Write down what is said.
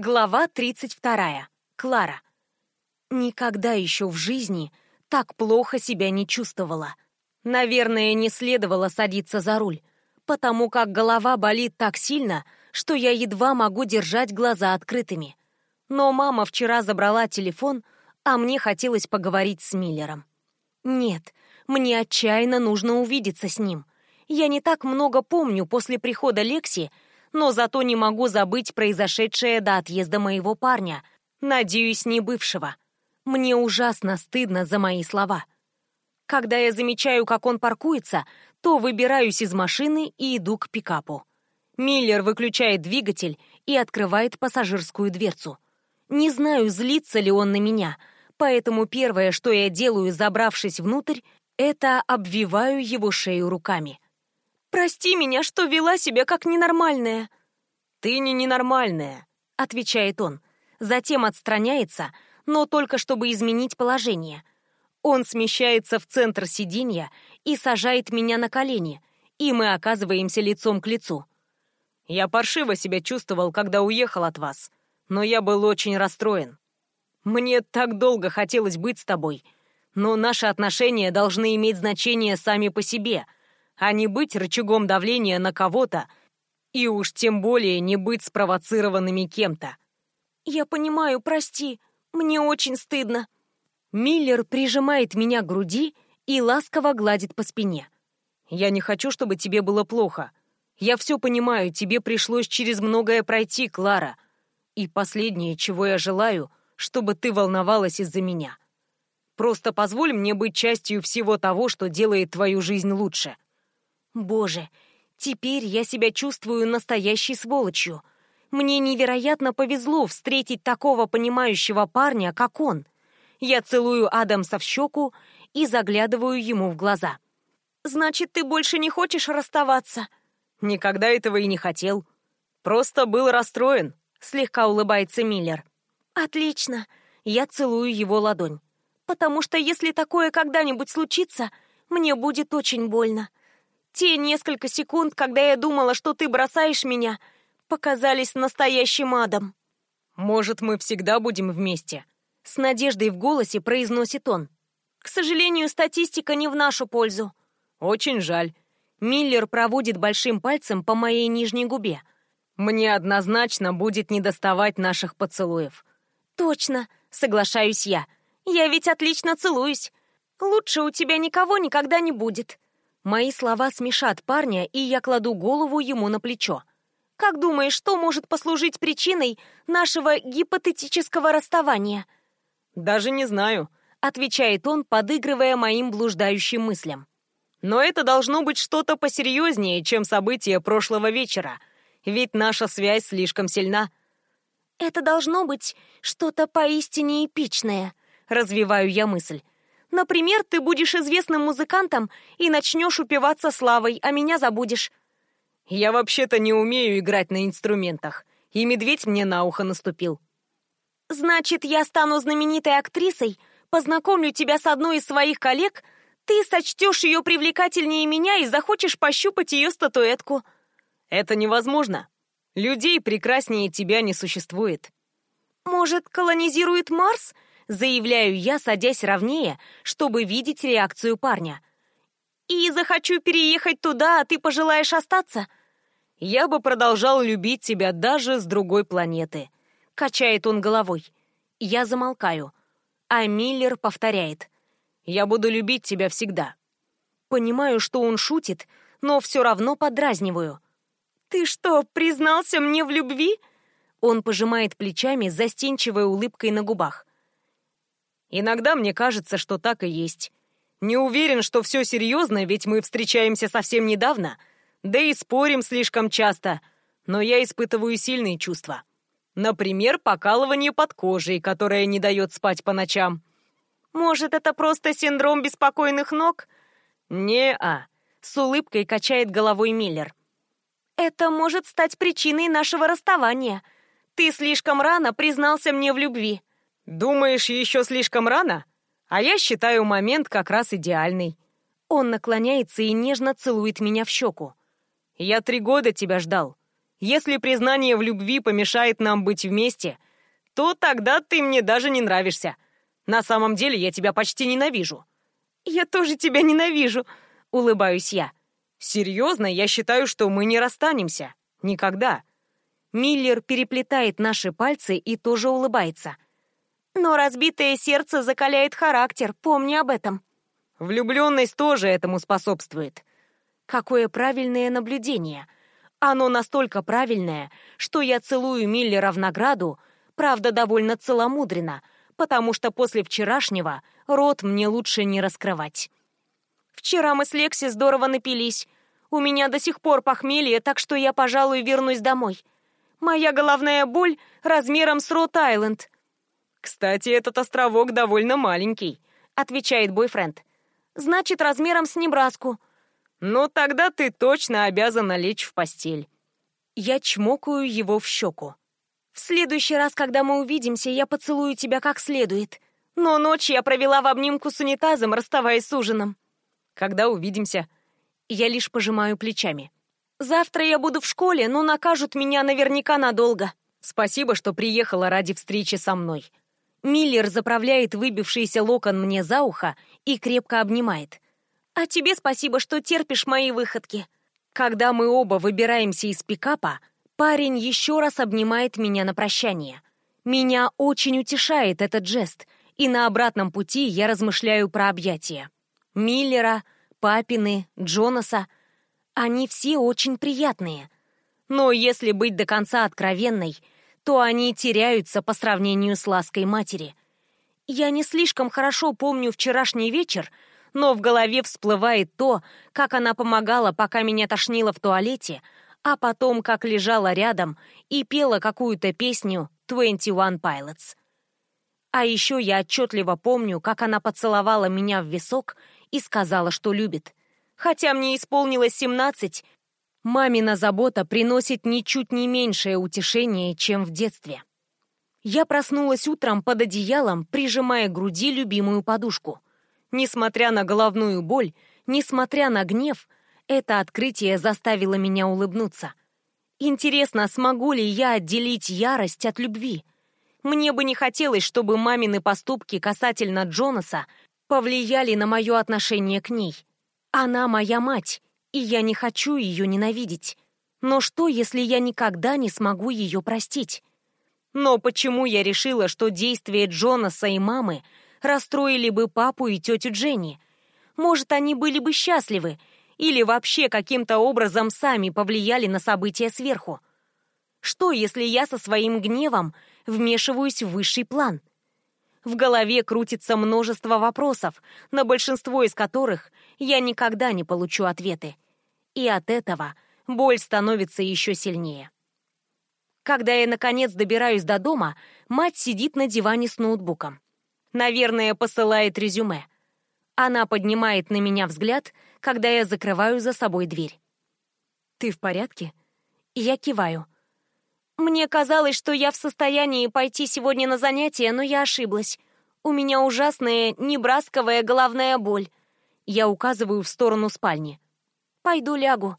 Глава 32. Клара. Никогда еще в жизни так плохо себя не чувствовала. Наверное, не следовало садиться за руль, потому как голова болит так сильно, что я едва могу держать глаза открытыми. Но мама вчера забрала телефон, а мне хотелось поговорить с Миллером. Нет, мне отчаянно нужно увидеться с ним. Я не так много помню после прихода Лекси, но зато не могу забыть произошедшее до отъезда моего парня, надеюсь, не бывшего. Мне ужасно стыдно за мои слова. Когда я замечаю, как он паркуется, то выбираюсь из машины и иду к пикапу. Миллер выключает двигатель и открывает пассажирскую дверцу. Не знаю, злится ли он на меня, поэтому первое, что я делаю, забравшись внутрь, это обвиваю его шею руками. «Прости меня, что вела себя как ненормальная». «Ты не ненормальная», — отвечает он. Затем отстраняется, но только чтобы изменить положение. Он смещается в центр сиденья и сажает меня на колени, и мы оказываемся лицом к лицу. «Я паршиво себя чувствовал, когда уехал от вас, но я был очень расстроен. Мне так долго хотелось быть с тобой, но наши отношения должны иметь значение сами по себе — а не быть рычагом давления на кого-то, и уж тем более не быть спровоцированными кем-то. «Я понимаю, прости, мне очень стыдно». Миллер прижимает меня к груди и ласково гладит по спине. «Я не хочу, чтобы тебе было плохо. Я все понимаю, тебе пришлось через многое пройти, Клара. И последнее, чего я желаю, чтобы ты волновалась из-за меня. Просто позволь мне быть частью всего того, что делает твою жизнь лучше». Боже, теперь я себя чувствую настоящей сволочью. Мне невероятно повезло встретить такого понимающего парня, как он. Я целую Адамса в щеку и заглядываю ему в глаза. «Значит, ты больше не хочешь расставаться?» «Никогда этого и не хотел. Просто был расстроен», — слегка улыбается Миллер. «Отлично». Я целую его ладонь. «Потому что если такое когда-нибудь случится, мне будет очень больно. Те несколько секунд, когда я думала, что ты бросаешь меня, показались настоящим адом. «Может, мы всегда будем вместе?» С надеждой в голосе произносит он. «К сожалению, статистика не в нашу пользу». «Очень жаль». Миллер проводит большим пальцем по моей нижней губе. «Мне однозначно будет недоставать наших поцелуев». «Точно», — соглашаюсь я. «Я ведь отлично целуюсь. Лучше у тебя никого никогда не будет». Мои слова смешат парня, и я кладу голову ему на плечо. «Как думаешь, что может послужить причиной нашего гипотетического расставания?» «Даже не знаю», — отвечает он, подыгрывая моим блуждающим мыслям. «Но это должно быть что-то посерьезнее, чем события прошлого вечера, ведь наша связь слишком сильна». «Это должно быть что-то поистине эпичное», — развиваю я мысль. Например, ты будешь известным музыкантом и начнешь упиваться славой, а меня забудешь. Я вообще-то не умею играть на инструментах, и медведь мне на ухо наступил. Значит, я стану знаменитой актрисой, познакомлю тебя с одной из своих коллег, ты сочтешь ее привлекательнее меня и захочешь пощупать ее статуэтку. Это невозможно. Людей прекраснее тебя не существует. Может, колонизирует Марс — заявляю я, садясь ровнее, чтобы видеть реакцию парня. «И захочу переехать туда, а ты пожелаешь остаться?» «Я бы продолжал любить тебя даже с другой планеты», — качает он головой. Я замолкаю, а Миллер повторяет. «Я буду любить тебя всегда». Понимаю, что он шутит, но все равно подразниваю. «Ты что, признался мне в любви?» Он пожимает плечами застенчивой улыбкой на губах. Иногда мне кажется, что так и есть. Не уверен, что все серьезно, ведь мы встречаемся совсем недавно, да и спорим слишком часто, но я испытываю сильные чувства. Например, покалывание под кожей, которое не дает спать по ночам. Может, это просто синдром беспокойных ног? Не-а, с улыбкой качает головой Миллер. Это может стать причиной нашего расставания. Ты слишком рано признался мне в любви. «Думаешь, еще слишком рано? А я считаю момент как раз идеальный». Он наклоняется и нежно целует меня в щеку. «Я три года тебя ждал. Если признание в любви помешает нам быть вместе, то тогда ты мне даже не нравишься. На самом деле я тебя почти ненавижу». «Я тоже тебя ненавижу», — улыбаюсь я. «Серьезно, я считаю, что мы не расстанемся. Никогда». Миллер переплетает наши пальцы и тоже улыбается. «Но разбитое сердце закаляет характер, помни об этом». Влюбленность тоже этому способствует. Какое правильное наблюдение. Оно настолько правильное, что я целую Миллера в награду, правда, довольно целомудренно, потому что после вчерашнего рот мне лучше не раскрывать. Вчера мы с Лекси здорово напились. У меня до сих пор похмелье, так что я, пожалуй, вернусь домой. Моя головная боль размером с Рот-Айленд. «Кстати, этот островок довольно маленький», — отвечает бойфренд. «Значит, размером с Небраску». «Ну, тогда ты точно обязана лечь в постель». Я чмокаю его в щеку. «В следующий раз, когда мы увидимся, я поцелую тебя как следует. Но ночь я провела в обнимку с унитазом, расставаясь с ужином». «Когда увидимся?» Я лишь пожимаю плечами. «Завтра я буду в школе, но накажут меня наверняка надолго». «Спасибо, что приехала ради встречи со мной». Миллер заправляет выбившийся локон мне за ухо и крепко обнимает. «А тебе спасибо, что терпишь мои выходки». Когда мы оба выбираемся из пикапа, парень еще раз обнимает меня на прощание. Меня очень утешает этот жест, и на обратном пути я размышляю про объятия. Миллера, Папины, Джонаса. Они все очень приятные. Но если быть до конца откровенной — то они теряются по сравнению с лаской матери. Я не слишком хорошо помню вчерашний вечер, но в голове всплывает то, как она помогала, пока меня тошнило в туалете, а потом как лежала рядом и пела какую-то песню Twenty One Pilots. А еще я отчетливо помню, как она поцеловала меня в висок и сказала, что любит. Хотя мне исполнилось семнадцать, Мамина забота приносит ничуть не меньшее утешение, чем в детстве. Я проснулась утром под одеялом, прижимая к груди любимую подушку. Несмотря на головную боль, несмотря на гнев, это открытие заставило меня улыбнуться. Интересно, смогу ли я отделить ярость от любви? Мне бы не хотелось, чтобы мамины поступки касательно Джонаса повлияли на мое отношение к ней. Она моя мать, и я не хочу ее ненавидеть. Но что, если я никогда не смогу ее простить? Но почему я решила, что действия Джонаса и мамы расстроили бы папу и тетю Дженни? Может, они были бы счастливы или вообще каким-то образом сами повлияли на события сверху? Что, если я со своим гневом вмешиваюсь в высший план? В голове крутится множество вопросов, на большинство из которых я никогда не получу ответы. И от этого боль становится еще сильнее. Когда я, наконец, добираюсь до дома, мать сидит на диване с ноутбуком. Наверное, посылает резюме. Она поднимает на меня взгляд, когда я закрываю за собой дверь. «Ты в порядке?» Я киваю. Мне казалось, что я в состоянии пойти сегодня на занятия, но я ошиблась. У меня ужасная небрасковая головная боль. Я указываю в сторону спальни. Пойду лягу.